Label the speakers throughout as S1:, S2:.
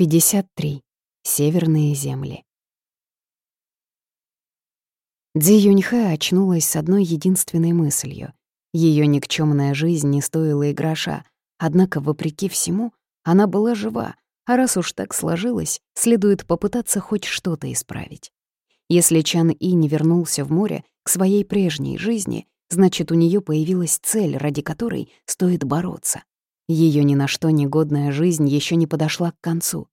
S1: 53. Северные земли. Дзи Юньхэ очнулась с одной единственной мыслью. Ее никчемная жизнь не стоила и гроша, однако, вопреки всему, она была жива, а раз уж так сложилось, следует попытаться хоть что-то исправить. Если Чан И не вернулся в море к своей прежней жизни, значит, у нее появилась цель, ради которой стоит бороться. Ее ни на что негодная жизнь еще не подошла к концу.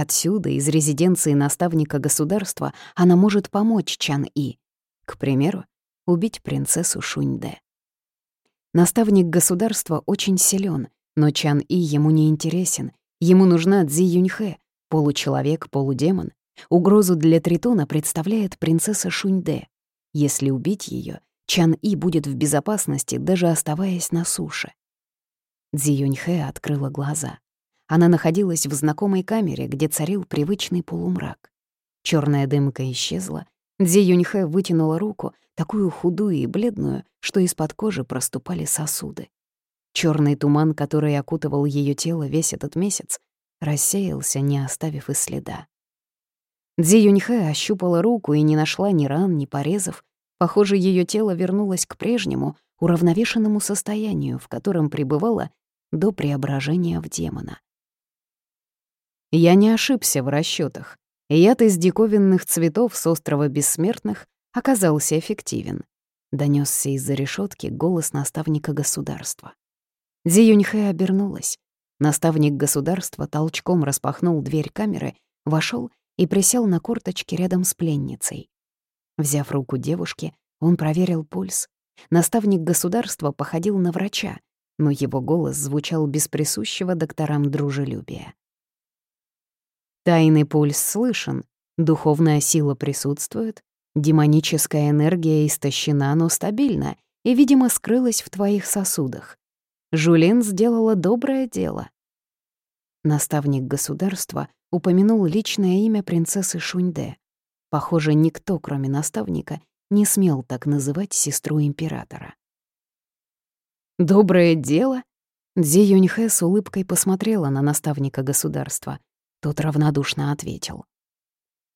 S1: Отсюда, из резиденции наставника государства, она может помочь Чан-И. К примеру, убить принцессу Шуньде. Наставник государства очень силен, но Чан-И ему не интересен. Ему нужна Цзи Юньхэ, получеловек, полудемон. Угрозу для Тритона представляет принцесса Шуньде. Если убить ее, Чан-И будет в безопасности, даже оставаясь на суше. Цзи Юньхэ открыла глаза. Она находилась в знакомой камере, где царил привычный полумрак. Черная дымка исчезла. Цзи Юньхэ вытянула руку, такую худую и бледную, что из-под кожи проступали сосуды. Черный туман, который окутывал ее тело весь этот месяц, рассеялся, не оставив и следа. Цзи Юньхэ ощупала руку и не нашла ни ран, ни порезов. Похоже, ее тело вернулось к прежнему, уравновешенному состоянию, в котором пребывало до преображения в демона. Я не ошибся в расчетах. Яд из диковинных цветов с острова Бессмертных оказался эффективен. Донесся из-за решетки голос наставника государства. Зи Юньхэ обернулась. Наставник государства толчком распахнул дверь камеры, вошел и присел на корточки рядом с пленницей. Взяв руку девушки, он проверил пульс. Наставник государства походил на врача, но его голос звучал без присущего докторам дружелюбия. Тайный пульс слышен, духовная сила присутствует, демоническая энергия истощена, но стабильна и, видимо, скрылась в твоих сосудах. Жулин сделала доброе дело. Наставник государства упомянул личное имя принцессы Шуньде. Похоже, никто, кроме наставника, не смел так называть сестру императора. «Доброе дело?» Дзи Юньхэ с улыбкой посмотрела на наставника государства. Тот равнодушно ответил.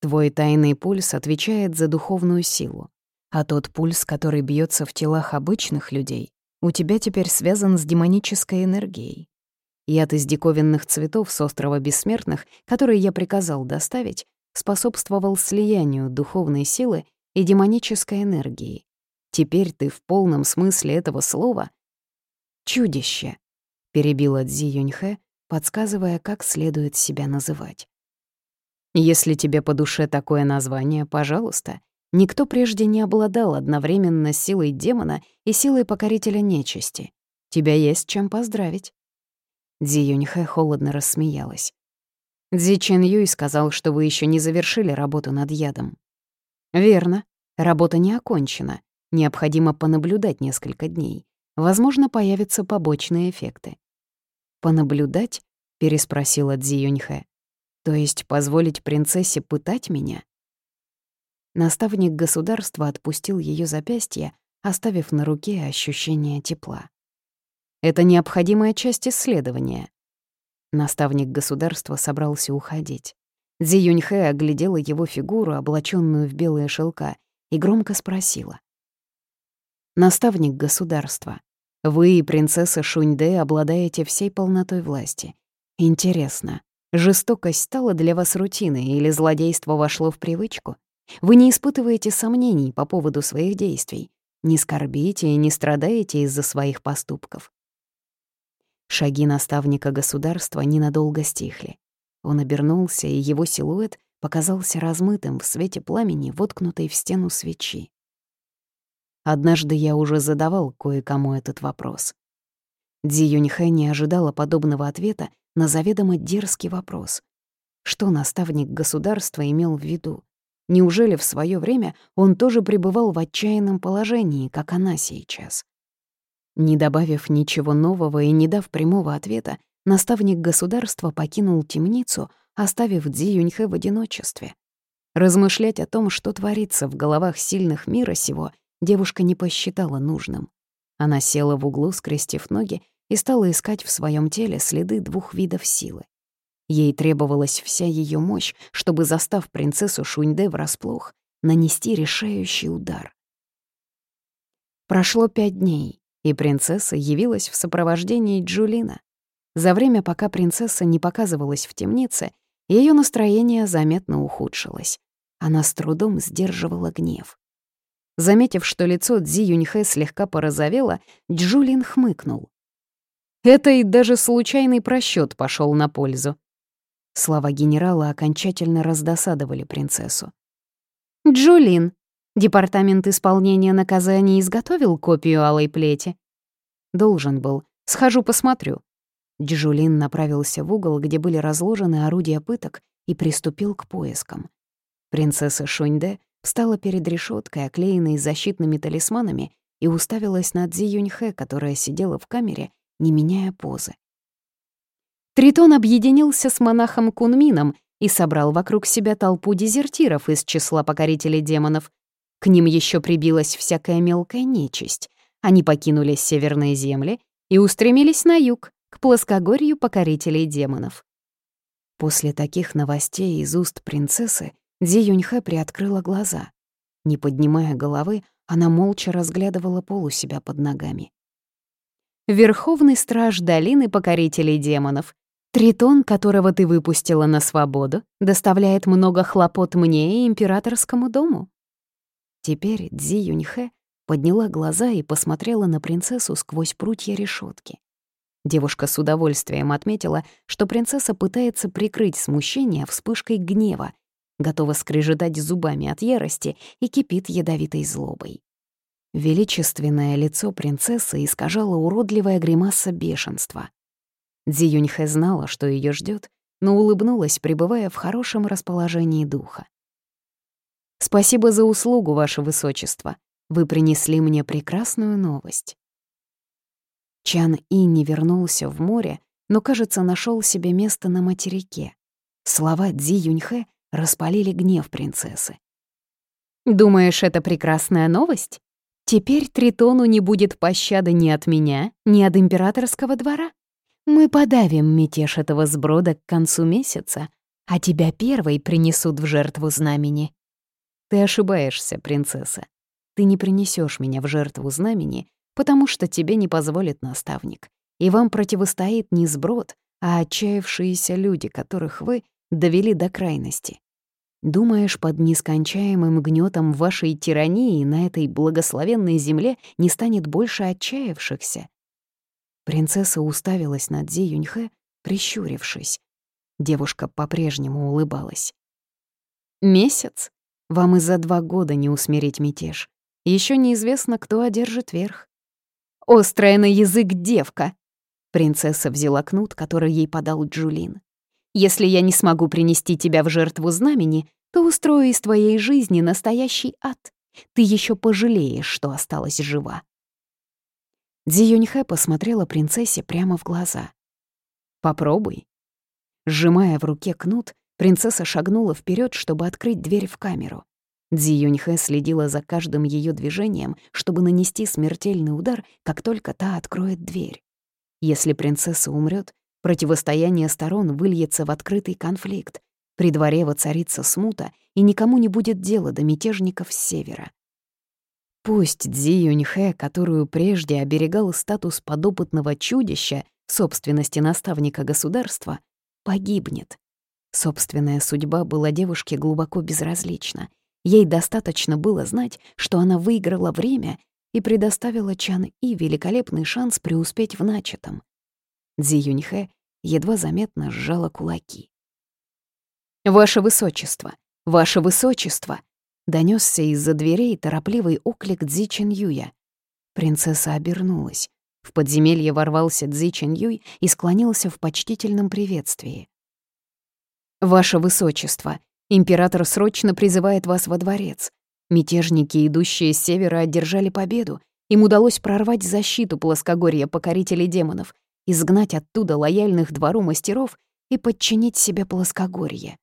S1: «Твой тайный пульс отвечает за духовную силу, а тот пульс, который бьется в телах обычных людей, у тебя теперь связан с демонической энергией. Яд из диковинных цветов с острова Бессмертных, который я приказал доставить, способствовал слиянию духовной силы и демонической энергии. Теперь ты в полном смысле этого слова «Чудище», — перебила Цзи Юньхэ, подсказывая, как следует себя называть. «Если тебе по душе такое название, пожалуйста. Никто прежде не обладал одновременно силой демона и силой покорителя нечисти. Тебя есть чем поздравить». Цзи Юньхэ холодно рассмеялась. Цзи Чен Юй сказал, что вы еще не завершили работу над ядом. «Верно. Работа не окончена. Необходимо понаблюдать несколько дней. Возможно, появятся побочные эффекты. «Понаблюдать?» — переспросила Цзи Юньхэ. «То есть позволить принцессе пытать меня?» Наставник государства отпустил ее запястье, оставив на руке ощущение тепла. «Это необходимая часть исследования». Наставник государства собрался уходить. Цзи Юньхэ оглядела его фигуру, облаченную в белые шелка, и громко спросила. «Наставник государства, вы и принцесса Шуньде обладаете всей полнотой власти. Интересно, жестокость стала для вас рутиной или злодейство вошло в привычку? Вы не испытываете сомнений по поводу своих действий, не скорбите и не страдаете из-за своих поступков. Шаги наставника государства ненадолго стихли. Он обернулся, и его силуэт показался размытым в свете пламени, воткнутой в стену свечи. Однажды я уже задавал кое-кому этот вопрос. Дзи Юньхэ не ожидала подобного ответа на заведомо дерзкий вопрос. Что наставник государства имел в виду? Неужели в свое время он тоже пребывал в отчаянном положении, как она сейчас? Не добавив ничего нового и не дав прямого ответа, наставник государства покинул темницу, оставив Дзи Юньхэ в одиночестве. Размышлять о том, что творится в головах сильных мира сего — девушка не посчитала нужным. Она села в углу, скрестив ноги, и стала искать в своем теле следы двух видов силы. Ей требовалась вся ее мощь, чтобы, застав принцессу Шуньде врасплох, нанести решающий удар. Прошло пять дней, и принцесса явилась в сопровождении Джулина. За время, пока принцесса не показывалась в темнице, ее настроение заметно ухудшилось. Она с трудом сдерживала гнев. Заметив, что лицо Цзи Юньхэ слегка порозовело, Джулин хмыкнул. Это и даже случайный просчет пошел на пользу. Слова генерала окончательно раздосадовали принцессу. «Джулин, департамент исполнения наказаний изготовил копию алой плети?» «Должен был. Схожу посмотрю». Джулин направился в угол, где были разложены орудия пыток, и приступил к поискам. Принцесса Шуньде встала перед решеткой, оклеенной защитными талисманами, и уставилась на Цзи Юньхэ, которая сидела в камере, не меняя позы. Тритон объединился с монахом Кунмином и собрал вокруг себя толпу дезертиров из числа покорителей демонов. К ним еще прибилась всякая мелкая нечисть. Они покинули северные земли и устремились на юг, к плоскогорью покорителей демонов. После таких новостей из уст принцессы Ди Юньхэ приоткрыла глаза. Не поднимая головы, она молча разглядывала пол у себя под ногами. Верховный страж долины покорителей демонов. Тритон, которого ты выпустила на свободу, доставляет много хлопот мне и императорскому дому. Теперь Дзи Юньхэ подняла глаза и посмотрела на принцессу сквозь прутья решетки. Девушка с удовольствием отметила, что принцесса пытается прикрыть смущение вспышкой гнева готова скрежетать зубами от ярости и кипит ядовитой злобой. Величественное лицо принцессы искажало уродливая гримаса бешенства. Дзи Юньхэ знала, что ее ждет, но улыбнулась, пребывая в хорошем расположении духа. «Спасибо за услугу, Ваше Высочество. Вы принесли мне прекрасную новость». Чан И не вернулся в море, но, кажется, нашел себе место на материке. Слова Дзи Юньхэ распалили гнев принцессы. «Думаешь, это прекрасная новость? Теперь Тритону не будет пощады ни от меня, ни от императорского двора. Мы подавим мятеж этого сброда к концу месяца, а тебя первой принесут в жертву знамени. Ты ошибаешься, принцесса. Ты не принесешь меня в жертву знамени, потому что тебе не позволит наставник. И вам противостоит не сброд, а отчаявшиеся люди, которых вы довели до крайности. Думаешь, под нескончаемым гнетом вашей тирании на этой благословенной земле не станет больше отчаявшихся? Принцесса уставилась на Дзи Юньхэ, прищурившись. Девушка по-прежнему улыбалась. «Месяц? Вам и за два года не усмирить мятеж. Еще неизвестно, кто одержит верх». «Острая на язык девка!» Принцесса взяла кнут, который ей подал Джулин. Если я не смогу принести тебя в жертву знамени, то устрою из твоей жизни настоящий ад. Ты еще пожалеешь, что осталась жива». Дзи Юньхэ посмотрела принцессе прямо в глаза. «Попробуй». Сжимая в руке кнут, принцесса шагнула вперед, чтобы открыть дверь в камеру. Дзи Юньхэ следила за каждым ее движением, чтобы нанести смертельный удар, как только та откроет дверь. Если принцесса умрет, Противостояние сторон выльется в открытый конфликт. При дворе воцарится смута, и никому не будет дела до мятежников с севера. Пусть Цзи Юньхэ, которую прежде оберегал статус подопытного чудища собственности наставника государства, погибнет. Собственная судьба была девушке глубоко безразлична. Ей достаточно было знать, что она выиграла время и предоставила Чан И великолепный шанс преуспеть в начатом. Цзи Юньхэ едва заметно сжала кулаки. «Ваше Высочество! Ваше Высочество!» Донесся из-за дверей торопливый оклик Цзи Chen Юя. Принцесса обернулась. В подземелье ворвался Цзи Chen Юй и склонился в почтительном приветствии. «Ваше Высочество, император срочно призывает вас во дворец. Мятежники, идущие с севера, одержали победу. Им удалось прорвать защиту плоскогорья покорителей демонов изгнать оттуда лояльных двору мастеров и подчинить себе плоскогорье.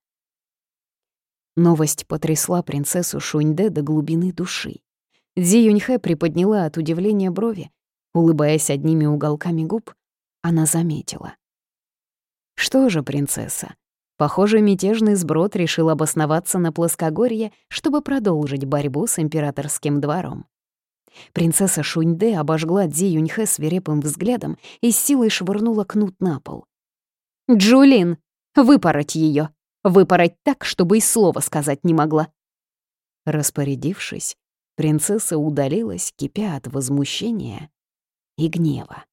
S1: Новость потрясла принцессу Шуньде до глубины души. Дзи Юньхэ приподняла от удивления брови. Улыбаясь одними уголками губ, она заметила. Что же, принцесса, похоже, мятежный сброд решил обосноваться на плоскогорье, чтобы продолжить борьбу с императорским двором. Принцесса Шуньде обожгла Дзи Юньхэ свирепым взглядом и силой швырнула кнут на пол. «Джулин, выпороть ее! Выпороть так, чтобы и слова сказать не могла!» Распорядившись, принцесса удалилась, кипя от возмущения и гнева.